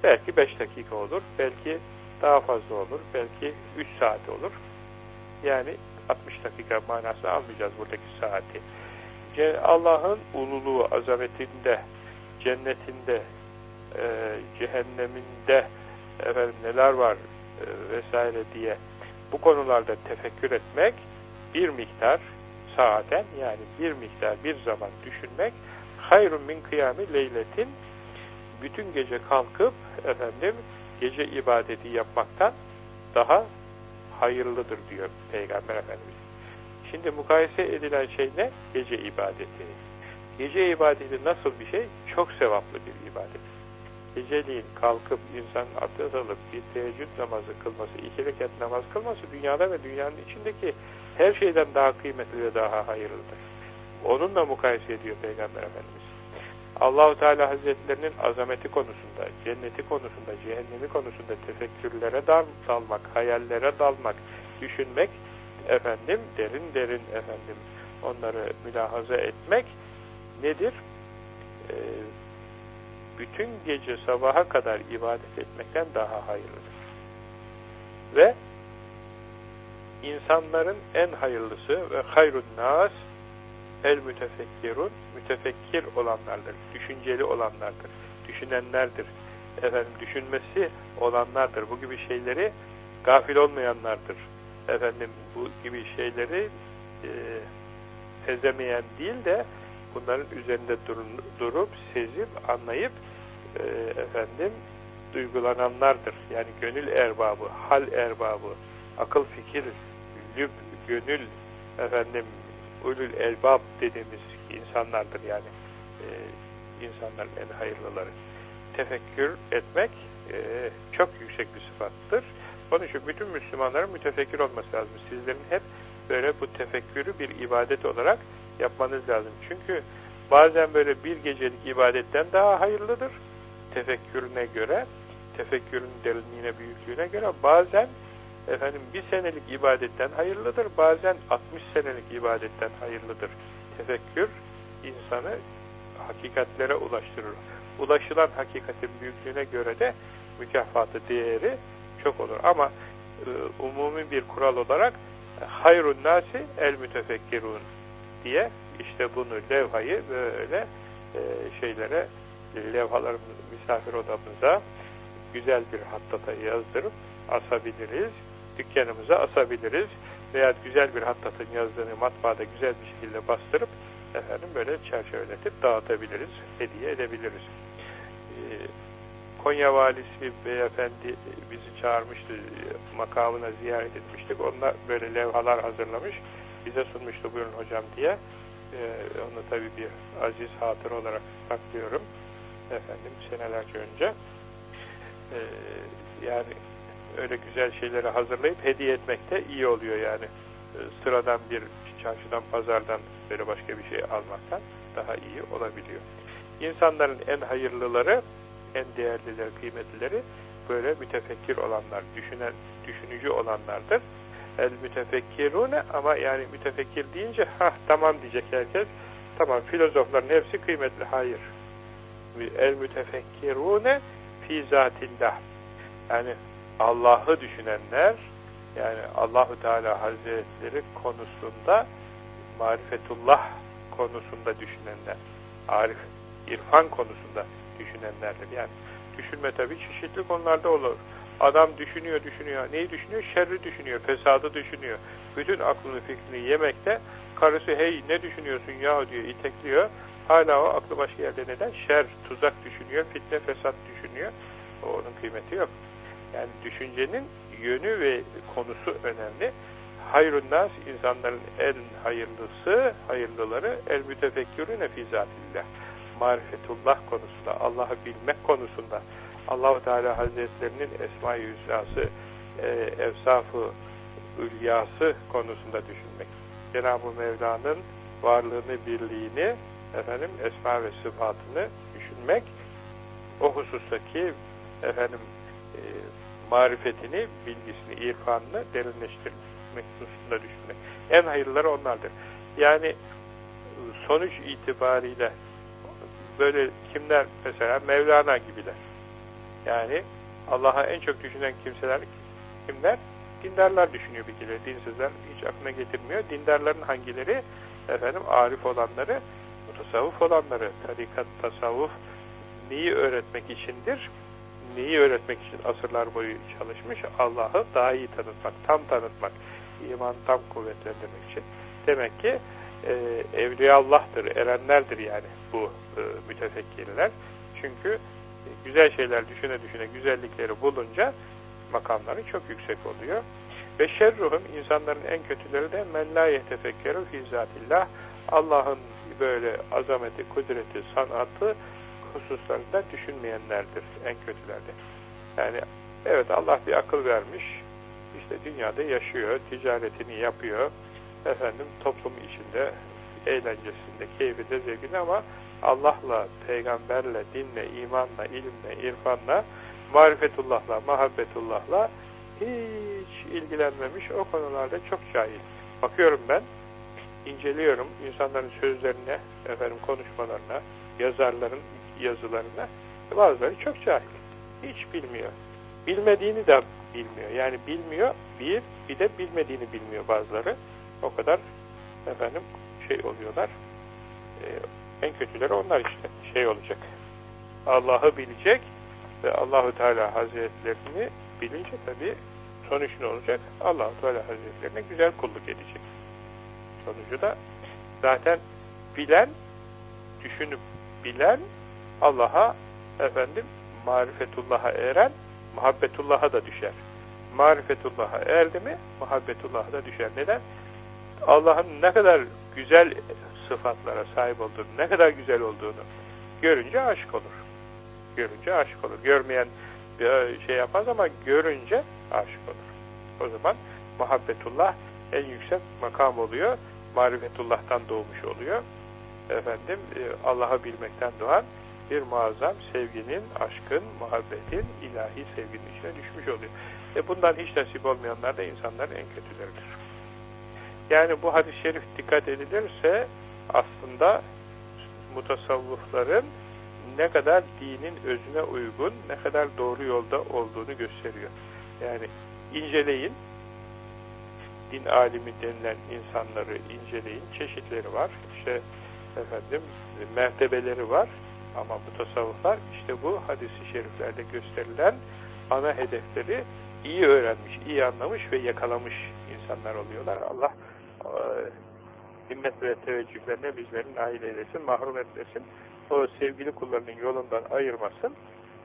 Belki 5 dakika olur, belki daha fazla olur, belki 3 saat olur. Yani 60 dakika manası almayacağız buradaki saati. Allah'ın ululuğu, azametinde, cennetinde, e, cehenneminde efendim neler var e, vesaire diye bu konularda tefekkür etmek bir miktar saaten yani bir miktar bir zaman düşünmek hayrun min kıyami leyletin bütün gece kalkıp efendim gece ibadeti yapmaktan daha hayırlıdır diyor Peygamber Efendimiz. Şimdi mukayese edilen şey ne? Gece ibadeti. Gece ibadeti nasıl bir şey? Çok sevaplı bir ibadet. Geceliğin kalkıp insan abdest alıp bir teheccüd namazı kılması, iki rekat namaz kılması dünyada ve dünyanın içindeki her şeyden daha kıymetli ve daha hayırlıdır. Onunla mukayese ediyor Peygamber Efendimiz. Allahu Teala Hazretlerinin azameti konusunda, cenneti konusunda, cehennemi konusunda tefekkürlere dal dalmak, hayallere dalmak, düşünmek, efendim derin derin efendim onları mülahaza etmek nedir? Ee, bütün gece sabaha kadar ibadet etmekten daha hayırlıdır. Ve insanların en hayırlısı ve hayrun nas el mütefekkirun mütefekkir olanlardır, düşünceli olanlardır, düşünenlerdir. Efendim düşünmesi olanlardır. Bu gibi şeyleri gafil olmayanlardır. Efendim bu gibi şeyleri e, sezemeyen değil de bunların üzerinde durun, durup, sezip, anlayıp e, efendim duygulananlardır. Yani gönül erbabı, hal erbabı, akıl fikir, lüb, gönül, efendim ulul elbab dediğimiz insanlardır yani e, insanların en hayırlıları. Tefekkür etmek e, çok yüksek bir sıfattır. Onun için bütün Müslümanların mütefekkir olması lazım. Sizlerin hep böyle bu tefekkürü bir ibadet olarak yapmanız lazım. Çünkü bazen böyle bir gecelik ibadetten daha hayırlıdır. Tefekkürüne göre, tefekkürün derinliğine, büyüklüğüne göre bazen efendim bir senelik ibadetten hayırlıdır. Bazen 60 senelik ibadetten hayırlıdır. Tefekkür insanı hakikatlere ulaştırır. Ulaşılan hakikatin büyüklüğüne göre de mükafatı, değeri çok olur. Ama e, umumi bir kural olarak hayrun nasi el mütefekkirun diye işte bunu levhayı böyle e, şeylere levhalarımızı misafir odamıza güzel bir hattata yazdırıp asabiliriz. Dükkanımıza asabiliriz. Veya güzel bir hattatın yazdığını matbaada güzel bir şekilde bastırıp efendim böyle çerçeveletip dağıtabiliriz, hediye edebiliriz. Ee, Konya valisi beyefendi bizi çağırmıştı, makamına ziyaret etmiştik. Onlar böyle levhalar hazırlamış, bize sunmuştu buyurun hocam diye. Ee, onu tabii bir aziz hatır olarak saklıyorum. Efendim senelerce önce. Ee, yani öyle güzel şeyleri hazırlayıp hediye etmek de iyi oluyor yani. Ee, sıradan bir çarşıdan, pazardan böyle başka bir şey almaktan daha iyi olabiliyor. İnsanların en hayırlıları, en değerlileri, kıymetlileri böyle mütefekkir olanlar, düşünen, düşünücü olanlardır. El mütefekkirune ama yani mütefekkir deyince ha tamam diyecek herkes. Tamam filozofların hepsi kıymetli. Hayır. El mütefekkirune fi zatillah. Yani Allah'ı düşünenler yani Allahu Teala Hazretleri konusunda marifetullah konusunda düşünenler, arif, irfan konusunda düşünenlerdir. Yani düşünme tabii çeşitli konularda olur. Adam düşünüyor, düşünüyor. Neyi düşünüyor? Şerri düşünüyor, fesadı düşünüyor. Bütün aklını fikrini yemekte. Karısı hey ne düşünüyorsun ya diyor, itekliyor. Hala o aklı başka yerde neden? Şer, tuzak düşünüyor, fitne, fesat düşünüyor. Onun kıymeti yok. Yani düşüncenin yönü ve konusu önemli. Hayrun nas insanların en hayırlısı, hayırlıları el mütefekkürüne fî zatillah. Marifetullah konusunda, Allah'ı bilmek konusunda, Allahu Teala Hazretlerinin Esma-i Hüsnası, e, Evsaf-ı Ülyası konusunda düşünmek. Cenab-ı Mevla'nın varlığını, birliğini, efendim esma ve sıfatını düşünmek, o husustaki efendim e, marifetini, bilgisini, irfanını derinleştirmek hususunda düşünmek. En hayırlıları onlardır. Yani sonuç itibariyle böyle kimler mesela Mevlana gibiler. Yani Allah'a en çok düşünen kimseler kimler? Dindarlar düşünüyor bir kere. Dinsizler hiç aklına getirmiyor. Dindarların hangileri? Efendim arif olanları, tasavvuf olanları, tarikat, tasavvuf neyi öğretmek içindir? Neyi öğretmek için asırlar boyu çalışmış? Allah'ı daha iyi tanıtmak, tam tanıtmak, iman tam kuvvetlendirmek için. Demek ki e, Evliyallah'tır, erenlerdir yani bu e, mütefekkirler. Çünkü e, güzel şeyler düşüne düşüne güzellikleri bulunca makamları çok yüksek oluyor. Ve şerruhum insanların en kötüleri de men la yetefekkeru fi Allah'ın böyle azameti, kudreti, sanatı hususlarında düşünmeyenlerdir en kötülerde. Yani evet Allah bir akıl vermiş, işte dünyada yaşıyor, ticaretini yapıyor, efendim toplum içinde eğlencesinde, keyfinde, zevkinde ama Allah'la, peygamberle, dinle, imanla, ilimle, irfanla, marifetullahla, muhabbetullahla hiç ilgilenmemiş o konularda çok cahil. Bakıyorum ben, inceliyorum insanların sözlerine, efendim konuşmalarına, yazarların yazılarına bazıları çok cahil. Hiç bilmiyor. Bilmediğini de bilmiyor. Yani bilmiyor bir, bir de bilmediğini bilmiyor bazıları. O kadar efendim şey oluyorlar. Ee, en kötüleri onlar işte. Şey olacak. Allah'ı bilecek ve Allahu Teala Hazretlerini bilince tabi sonuç ne olacak? Allahu Teala Hazretlerine güzel kulluk edecek. Sonucu da zaten bilen, düşünüp bilen Allah'a efendim marifetullah'a eren muhabbetullah'a da düşer. Marifetullah'a erdi mi muhabbetullah'a da düşer. Neden? Allah'ın ne kadar güzel sıfatlara sahip olduğunu, ne kadar güzel olduğunu görünce aşık olur. Görünce aşık olur. Görmeyen bir şey yapmaz ama görünce aşık olur. O zaman muhabbetullah en yüksek makam oluyor. Marifetullah'tan doğmuş oluyor. Efendim e, Allah'ı bilmekten doğan bir muazzam sevginin, aşkın, muhabbetin, ilahi sevginin içine düşmüş oluyor. E bundan hiç nasip olmayanlar da insanların en kötüleridir. Yani bu hadis-i şerif dikkat edilirse aslında mutasavvıfların ne kadar dinin özüne uygun, ne kadar doğru yolda olduğunu gösteriyor. Yani inceleyin, din alimi denilen insanları inceleyin, çeşitleri var. İşte efendim mertebeleri var ama bu tasavvuflar işte bu hadisi şeriflerde gösterilen ana hedefleri iyi öğrenmiş, iyi anlamış ve yakalamış insanlar oluyorlar. Allah e, himmet ve teveccühlerine bizlerin nail eylesin, mahrum etmesin. O sevgili kullarının yolundan ayırmasın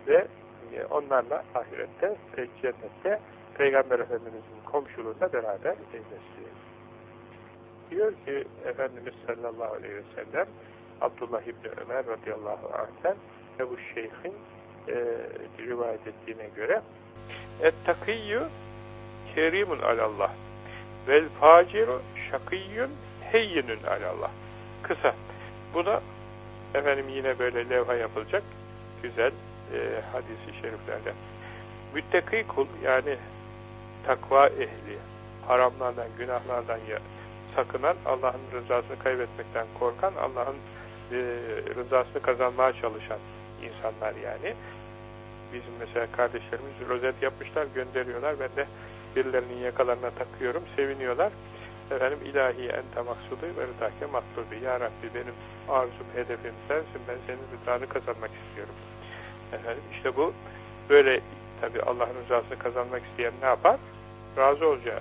ve e, onlarla ahirette cennette Peygamber Efendimiz'in komşuluğunda beraber eylesin. Diyor ki Efendimiz sallallahu aleyhi ve sellem Abdullah İbni Ömer radıyallahu anh'ten Ebu Şeyh'in e, rivayet ettiğine göre Et-takiyyü kerimun alallah vel faciru şakiyyün heyyinün alallah. Kısa. Buna efendim yine böyle levha yapılacak güzel e, hadisi şeriflerden. Müttaki kul yani takva ehli, haramlardan, günahlardan sakınan, Allah'ın rızasını kaybetmekten korkan, Allah'ın e, rızasını kazanmaya çalışan insanlar yani. Bizim mesela kardeşlerimiz rozet yapmışlar, gönderiyorlar. Ben de birilerinin yakalarına takıyorum, seviniyorlar. Efendim ilahi ente maksudu ve rıdake matlubi. Ya Rabbi benim arzum, hedefim sensin. Ben senin rıdanı kazanmak istiyorum. Efendim işte bu böyle tabi Allah'ın rızasını kazanmak isteyen ne yapar? Razı olacağı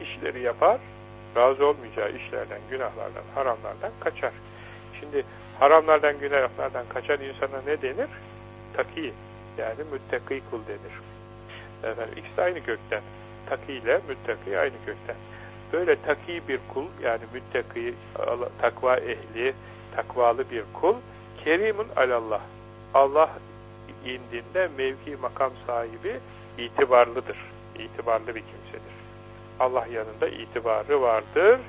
işleri yapar. Razı olmayacağı işlerden, günahlardan, haramlardan kaçar. Şimdi haramlardan, günahlardan kaçan insana ne denir? Taki yani müttaki kul denir. Efendim, ikisi aynı kökten. Taki ile müttaki aynı kökten. Böyle taki bir kul yani müttaki, takva ehli, takvalı bir kul kerimun alallah. Allah indinde mevki makam sahibi itibarlıdır. İtibarlı bir kimsedir. Allah yanında itibarı vardır.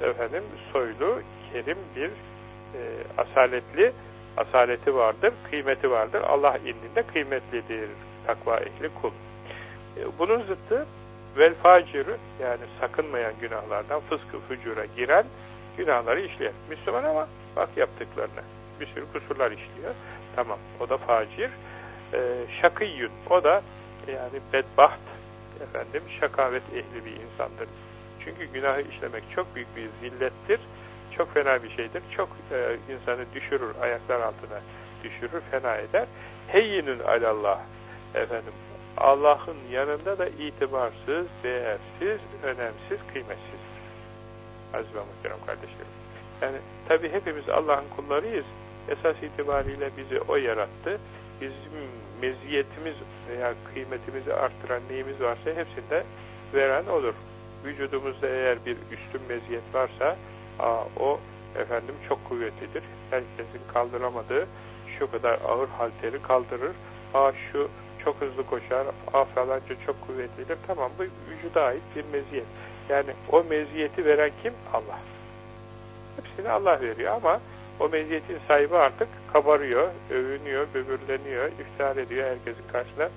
Efendim soylu, kerim bir asaletli asaleti vardır, kıymeti vardır. Allah indinde kıymetlidir takva ehli kul. E, bunun zıttı vel faciru yani sakınmayan günahlardan fıskı fücura giren günahları işleyen. Müslüman ama bak yaptıklarını. Bir sürü kusurlar işliyor. Tamam o da facir. E, şakıyyün o da yani bedbaht efendim şakavet ehli bir insandır. Çünkü günahı işlemek çok büyük bir zillettir çok fena bir şeydir. Çok e, insanı düşürür, ayaklar altına düşürür, fena eder. Heyyinün alallah. Efendim, Allah'ın yanında da itibarsız, değersiz, önemsiz, kıymetsiz. Aziz ve muhterem kardeşlerim. Yani tabi hepimiz Allah'ın kullarıyız. Esas itibariyle bizi O yarattı. Bizim meziyetimiz veya kıymetimizi arttıran neyimiz varsa hepsinde veren olur. Vücudumuzda eğer bir üstün meziyet varsa Aa, o efendim çok kuvvetlidir. Herkesin kaldıramadığı şu kadar ağır halteri kaldırır. Aa şu çok hızlı koşar. Aa falanca çok kuvvetlidir. Tamam bu vücuda ait bir meziyet. Yani o meziyeti veren kim? Allah. Hepsini Allah veriyor ama o meziyetin sahibi artık kabarıyor, övünüyor, böbürleniyor, iftihar ediyor herkesin karşısında.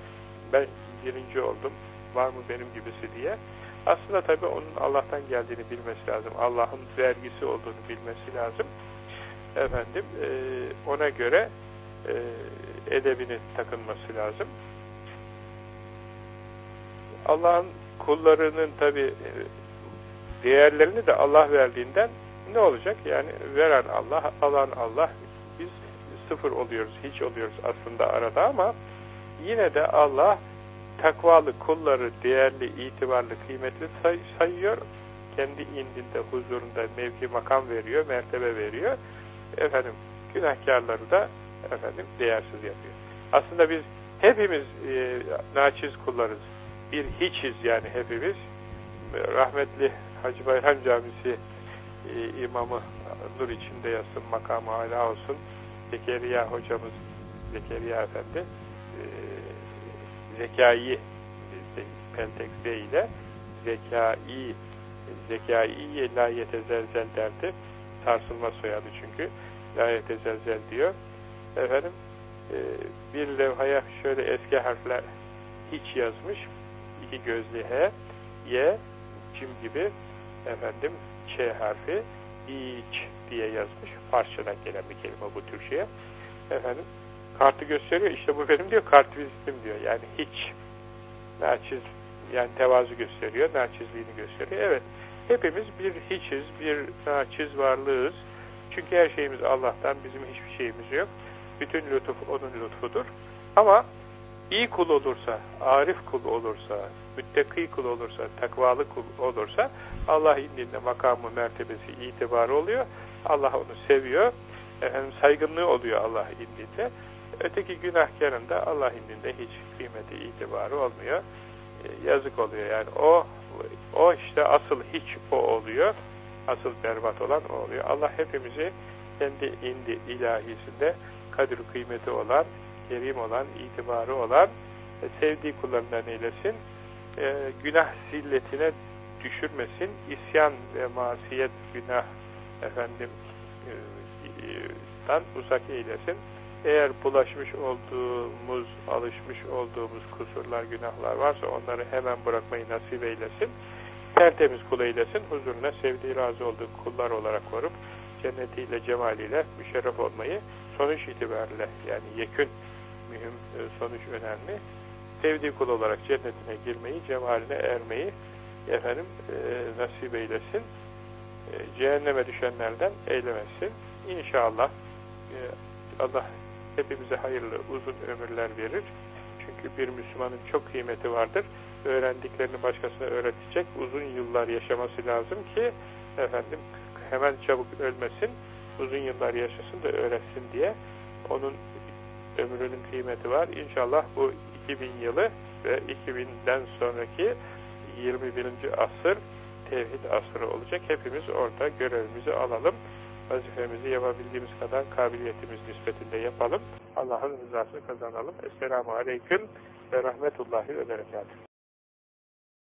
Ben birinci oldum, var mı benim gibisi diye. Aslında tabii onun Allah'tan geldiğini bilmesi lazım. Allah'ın vergisi olduğunu bilmesi lazım. Efendim e, ona göre e, edebini takınması lazım. Allah'ın kullarının tabi e, değerlerini de Allah verdiğinden ne olacak? Yani veren Allah, alan Allah. Biz sıfır oluyoruz, hiç oluyoruz aslında arada ama yine de Allah takvalı kulları değerli, itibarlı, kıymetli say sayıyor. Kendi indinde, huzurunda mevki makam veriyor, mertebe veriyor. Efendim, günahkarları da efendim değersiz yapıyor. Aslında biz hepimiz e, naçiz kullarız. Bir hiçiz yani hepimiz. Rahmetli Hacı Bayram Camisi e, imamı nur içinde yatsın, makamı hala olsun. Zekeriya hocamız, Zekeriya Efendi e, zekayı Peltek Z ile zekai zekai la yetezelzel derdi. Sarsılma soyadı çünkü. La yetezelzel diyor. Efendim e, bir levhaya şöyle eski harfler hiç yazmış. iki gözlü H, Y, cim gibi efendim Ç harfi hiç diye yazmış. Farsçadan gelen bir kelime bu Türkçe'ye. Efendim kartı gösteriyor. İşte bu benim diyor kartvizittim diyor. Yani hiç naçiz yani tevazu gösteriyor. Naçizliğini gösteriyor. Evet. Hepimiz bir hiçiz, bir naçiz varlığız. Çünkü her şeyimiz Allah'tan, bizim hiçbir şeyimiz yok. Bütün lütuf onun lütfudur. Ama iyi kul olursa, arif kul olursa, müttaki kul olursa, takvalı kul olursa Allah indinde makamı, mertebesi, itibarı oluyor. Allah onu seviyor. Efendim, saygınlığı oluyor Allah indinde. Öteki günahkarın da Allah indinde hiç kıymeti, itibarı olmuyor. E, yazık oluyor yani. O o işte asıl hiç o oluyor. Asıl berbat olan o oluyor. Allah hepimizi kendi indi ilahisinde kadir kıymeti olan, kerim olan, itibarı olan, e, sevdiği kullarından eylesin. E, günah zilletine düşürmesin. İsyan ve masiyet günah efendim e, dan uzak eylesin. Eğer bulaşmış olduğumuz, alışmış olduğumuz kusurlar, günahlar varsa onları hemen bırakmayı nasip eylesin. Tertemiz kul eylesin. Huzuruna sevdiği, razı olduğu kullar olarak korup cennetiyle, cemaliyle müşerref olmayı sonuç itibariyle yani yekün mühim e, sonuç önemli. Sevdiği kul olarak cennetine girmeyi, cemaline ermeyi efendim e, nasip eylesin. E, cehenneme düşenlerden eylemesin. İnşallah e, Allah hepimize hayırlı uzun ömürler verir. Çünkü bir Müslümanın çok kıymeti vardır. Öğrendiklerini başkasına öğretecek uzun yıllar yaşaması lazım ki efendim hemen çabuk ölmesin, uzun yıllar yaşasın da öğretsin diye onun ömrünün kıymeti var. İnşallah bu 2000 yılı ve 2000'den sonraki 21. asır tevhid asrı olacak. Hepimiz orada görevimizi alalım. Vazifemizi yapabildiğimiz kadar kabiliyetimiz nispetinde yapalım. Allah'ın rızasını kazanalım. Esselamu Aleyküm ve Rahmetullahi ve Berekatuhu.